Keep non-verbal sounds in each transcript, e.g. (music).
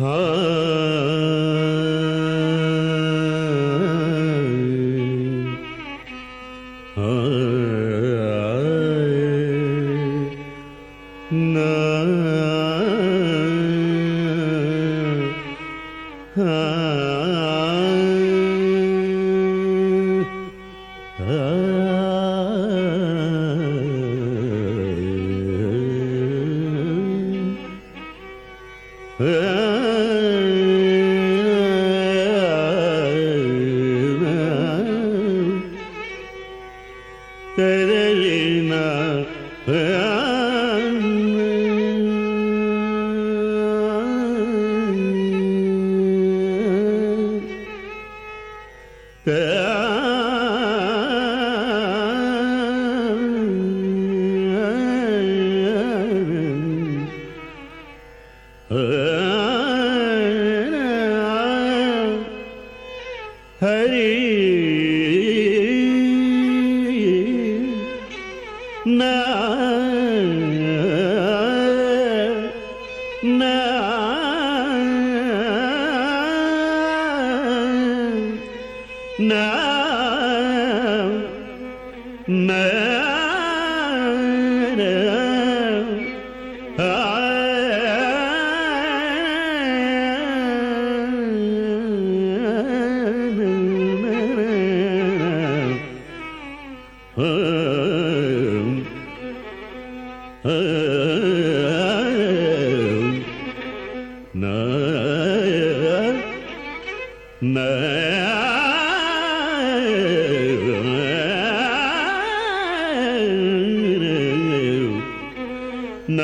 Ah. 嗯 (laughs) 呃 (laughs)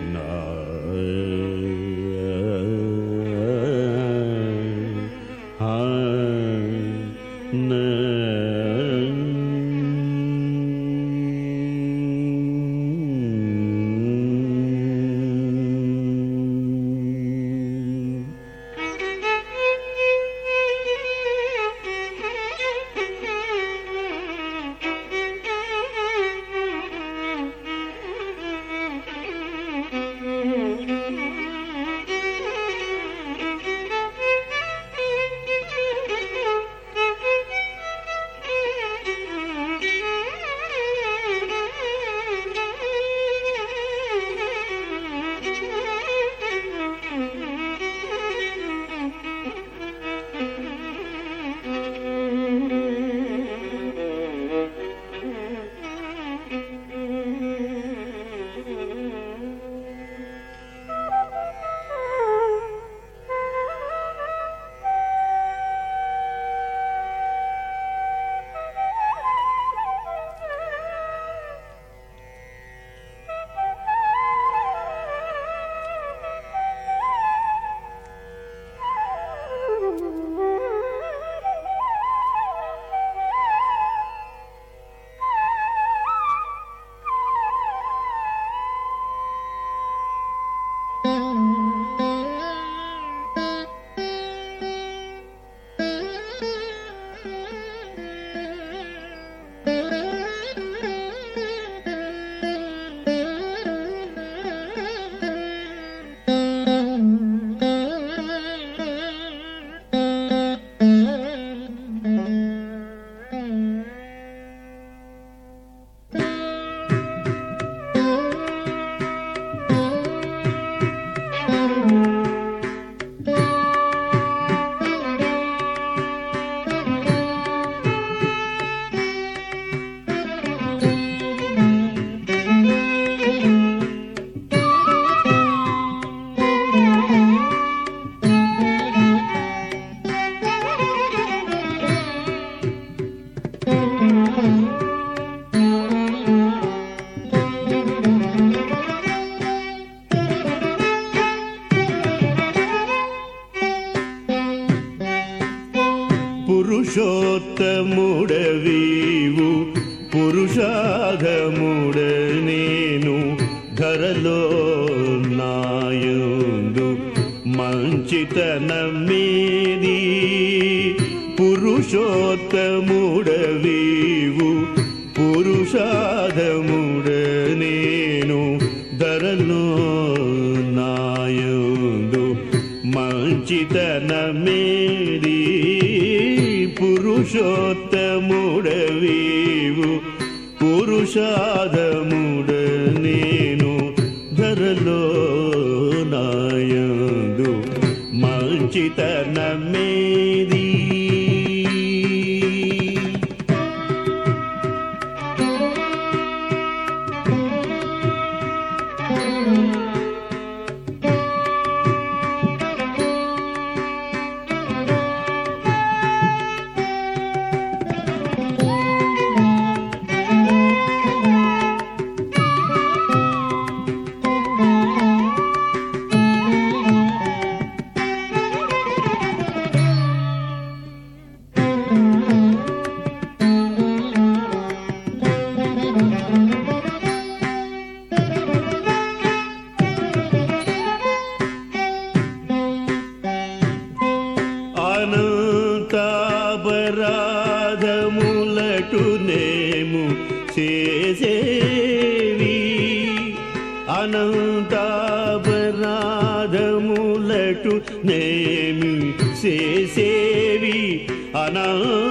No.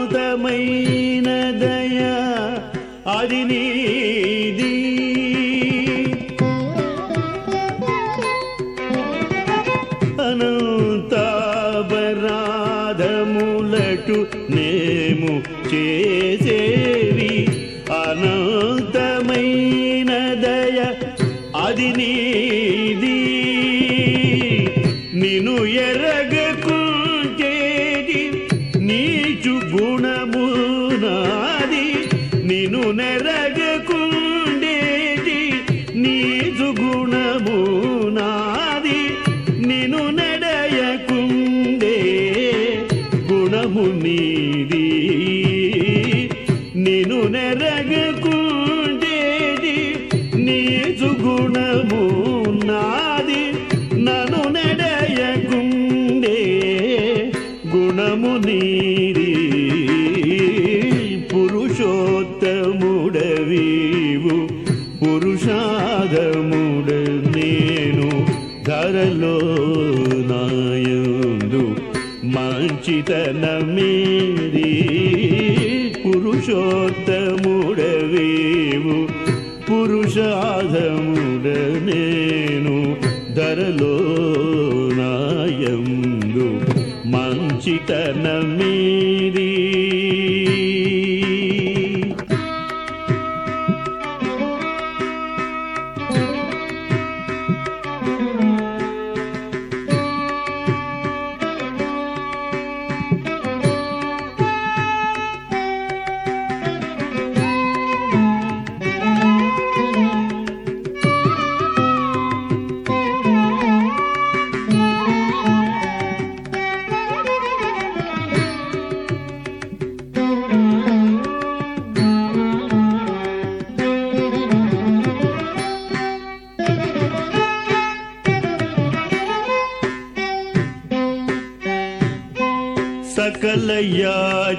అనంతమైన దయా అది నీది నీచు గుణమునాది నిను నెర గుణము పురుషోత్తముడవీవు పురుషాదముడ నేను ధరలో నాయందు మంచితనమేది. పురుషోత్తముడవీవు పురుషాదముడ నేను ధరలో చితనమీరీ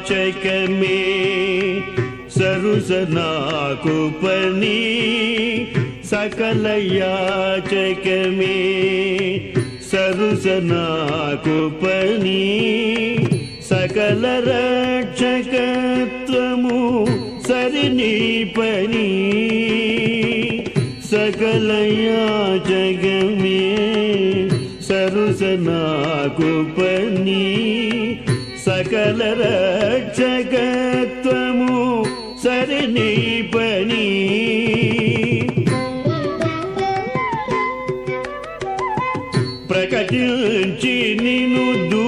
चकमे सरुसनाकुपनि सकलया चकमे सरुसनाकुपनि सकलरक्षकत्वमु सरिनीपनि सकलया जगमे सरुसनाकुपनी సకల రక్షకత్వము సరిని పని. పని ప్రకటించి నిను దూ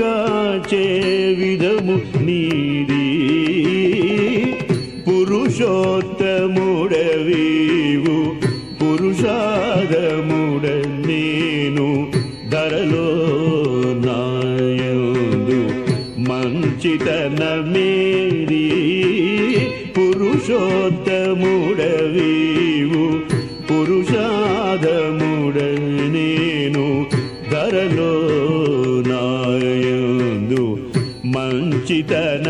కాచే విధము నీది. పురుషోత్తముడవీవు పురుషాదముడ నేను ధరలో నాయందు మంచితన మేరీ పురుషోత్తముడవీవు పురుషాదముడ నేను ధరలో మంచితన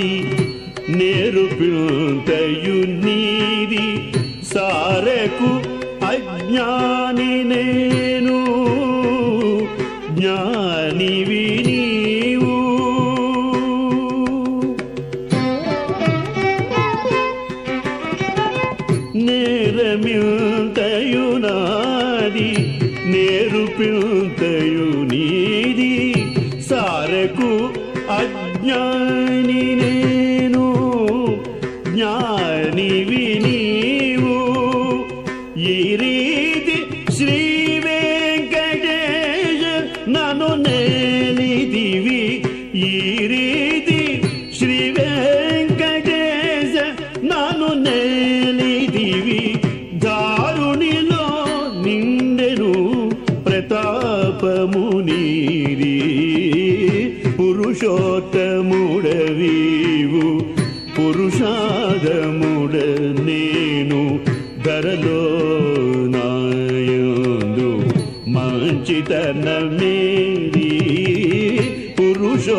నాది నేరుపింతయు నీది సారెకు అజ్ఞాని నేను. జ్ఞానివి నీవు. నేరమింతయు నాది. నేరుపింతయు నీది. సారకు అజ్ఞాని పురుషోత్తముడవీవు పురుషాదముడ నేను ధరలో నాయందు మంచితన మేరీ పురుషోత్తముడవీవు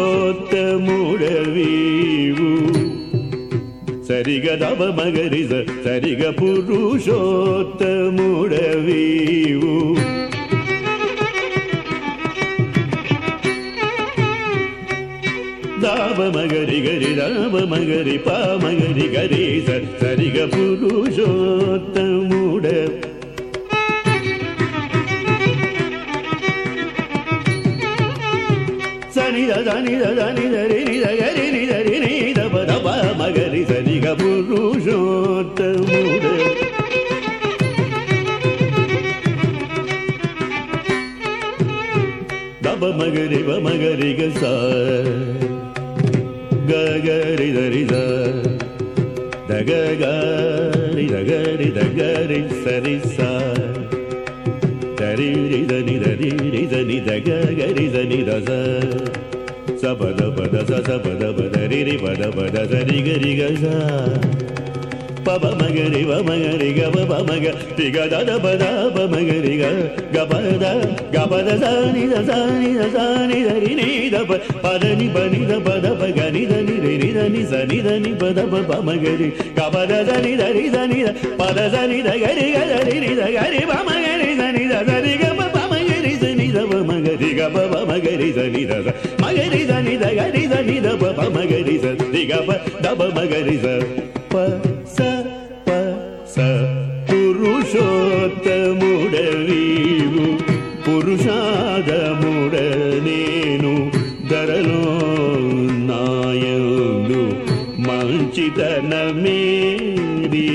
సరిగ దవ మగరిజ సరిగ పురుషోత్తముడవీవు దావ మగరి గరి దావ మగరి పా మగరి గరి సరిగ పురుషోత్తముడ సని దని దని దరి గరి ని దరి దబ దబ మగరి సరిగ పురుషోత్తముడ. దబ మగరి వ మగరి గ గగరి దరి దగరి దగరి దగరి సరి స దరి దని దరి రి దని దగ గరి దని ద స పద పద స పద పద రి పద పద సరి గరి గ స పబ మగరి వ మగరి గ ప మగ రి గ ద ద ప ద ప మగరి గ గ ప ద గ ప ద స ని ద ని ద స ని ద రి ని ద ప ప ద ని రి రి ద ని స ని ద ని ప ప ప మగరి గ ప ద ద ని ద రి ద ని ద ప ద ని ద గ రి గ ద రి ని ద గరి రి ప మగరి ద ని ద ద రి గ ప ప మగరి ద ని ద ప మగరి గ ప ప మగరి ద ని ద మగరి ద ని ద గరి రి ద ని ద ప ప మగరి ద రి గ ప ద ప మగరి ద స ప మంచితన మేరీ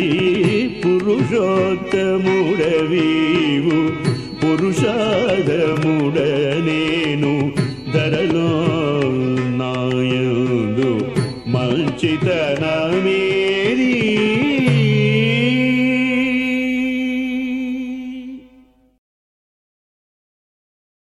పురుషోత్తముడవీవు